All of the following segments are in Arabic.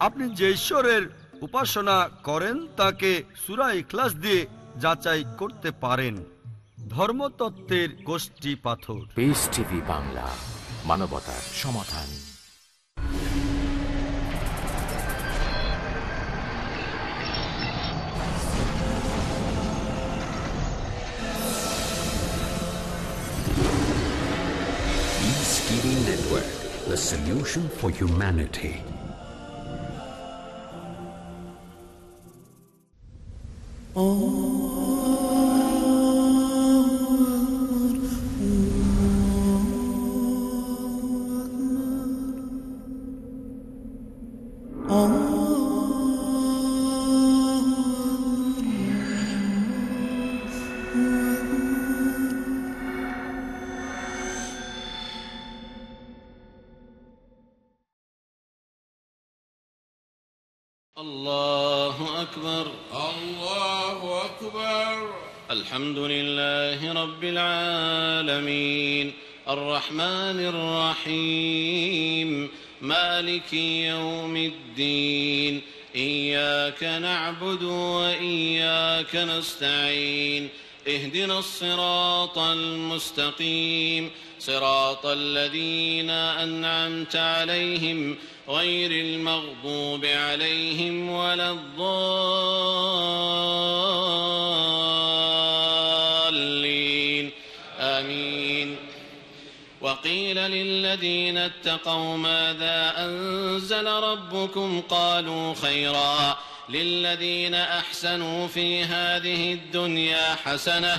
আপনি যে ঈশ্বরের উপাসনা করেন তাকে সুরা ইখলাস দিয়ে যাচাই করতে পারেন। ধর্মতত্ত্বের গোষ্ঠী পাথর। পেস টিভি বাংলা মানবতার সমাধান। Network, the solution for humanity. Oh. الصراط المستقيم. صراط الذين أنعمت عليهم غير المغضوب عليهم ولا الضالين. آمين. وقيل للذين اتقوا ماذا أنزل ربكم؟ قالوا خيرا. للذين أحسنوا في هذه الدنيا حسنة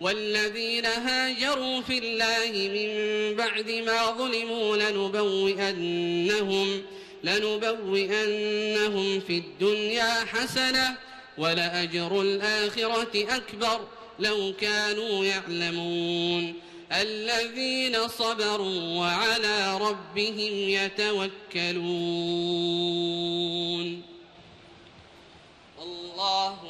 والذين هاجروا في الله من بعد ما ظلموا لنبوئنهم لنبوئنهم في الدنيا حسنة ولأجر الآخرة أكبر لو كانوا يعلمون. الذين صبروا وعلى ربهم يتوكلون. الله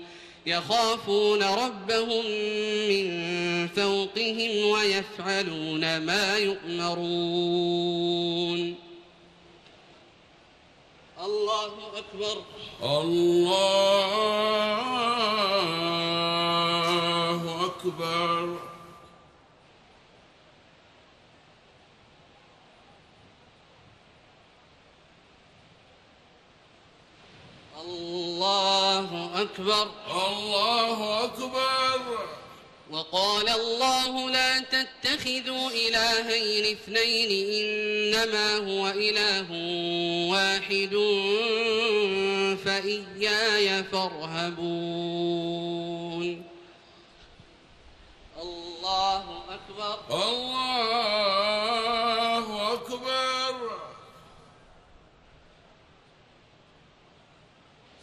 يخافون ربهم من فوقهم ويفعلون ما يؤمرون. الله أكبر. الله أكبر. الله أكبر. الله أكبر. وقال الله لا تتخذوا إلهين اثنين إنما هو إله واحد فإياي فارهبون. الله أكبر. الله أكبر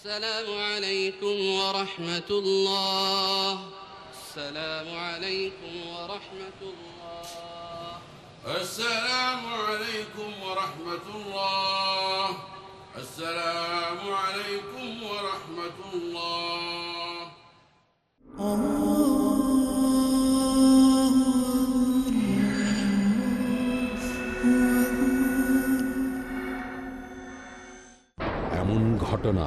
السلام عليكم ورحمة الله السلام عليكم ورحمة الله السلام عليكم ورحمة الله السلام عليكم ورحمة الله এমন ঘটনা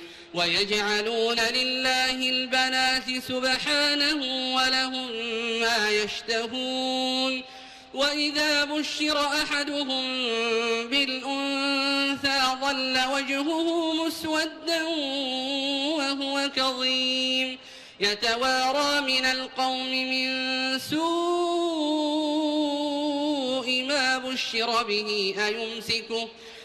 ويجعلون لله البنات سبحانه ولهم ما يشتهون. وإذا بشر أحدهم بالأنثى ظل وجهه مسودا وهو كظيم. يتوارى من القوم من سوء ما بشر به أيمسكه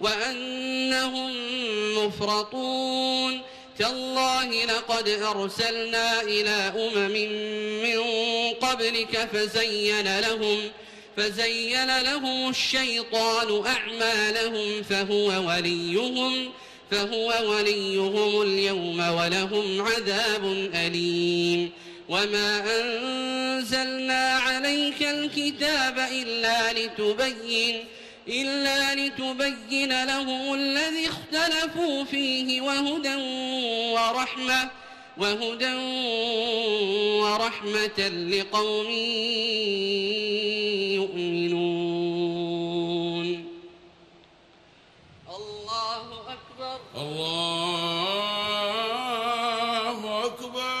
وأنهم مفرطون. تالله لقد أرسلنا إلى أمم من قبلك فزين لهم فزين لهم الشيطان أعمالهم فهو وليهم فهو وليهم اليوم ولهم عذاب أليم. وما أنزلنا عليك الكتاب إلا لتبين إلا لتبين لهم الذي اختلفوا فيه وهدى ورحمة وهدى ورحمة لقوم يؤمنون الله أكبر الله أكبر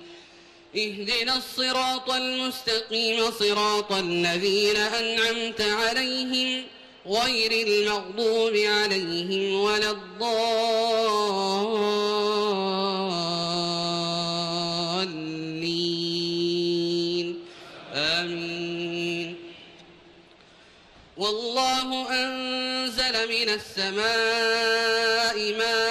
اهدنا الصراط المستقيم صراط الذين أنعمت عليهم غير المغضوب عليهم ولا الضالين. آمين. والله أنزل من السماء ماء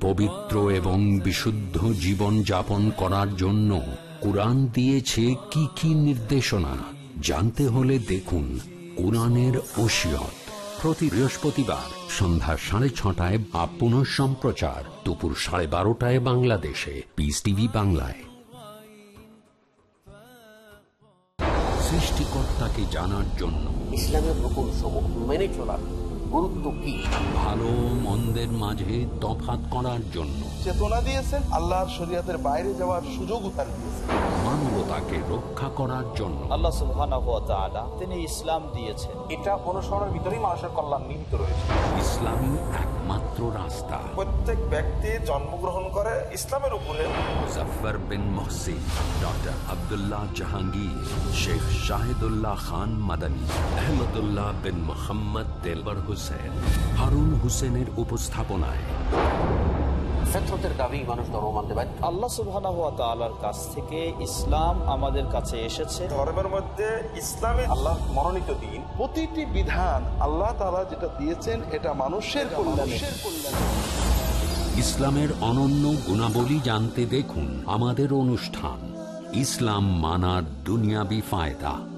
পবিত্র এবং বিশুদ্ধ জীবন যাপন করার জন্য কোরআন দিয়েছে কি কি নির্দেশনা? জানতে হলে দেখুন কোরআনের ওসিয়ত। প্রতি বৃহস্পতিবার সন্ধ্যা সাড়ে ছটায় বা পুনঃ সম্প্রচার দুপুর সাড়ে বারোটায় বাংলাদেশে। পিস টিভি বাংলায়। সৃষ্টিকর্তাকে জানার জন্য ইসলামের মেনে চলার গুরুত্ব কি? ভালো মন্দের মাঝে তফাত করার জন্য। চেতনা দিয়েছেন আল্লাহর শরীয়তের বাইরে যাওয়ার সুযোগও তার দিয়েছেন। মানবতাকে রক্ষা করার জন্য। আল্লাহ সুবহানাহু ওয়া তাআলা তিনি ইসলাম দিয়েছেন। এটা অনুসরণের ভিতরেই মানুষের কল্যাণ নিহিত রয়েছে। ইসলামী একমাত্র রাস্তা। প্রত্যেক ব্যক্তি জন্মগ্রহণ করে ইসলামের উপরে। মুজফার বিন মহসিন ডক্টর আব্দুল্লাহ জাহাঙ্গীর শেখ শাহিদুল্লাহ খান মাদানী আহমদুল্লাহ বিন মোহাম্মদ তেলবর হুসেন হারুন হুসেনের উপস্থাপনায়। ফেতরতের দাবি মানুষ ধর্ম মানতে বাধ্য। আল্লাহ সুবহানাহু ওয়া তাআলার কাছ থেকে ইসলাম আমাদের কাছে এসেছে। ধর্মের মধ্যে ইসলামী আল্লাহ মনোনীত দিন। প্রতিটি বিধান আল্লাহ তাআলা যেটা দিয়েছেন এটা মানুষের কল্যাণে। ইসলামের অনন্য গুণাবলী জানতে দেখুন আমাদের অনুষ্ঠান ইসলাম মানার দুনিয়াবি ফায়দা।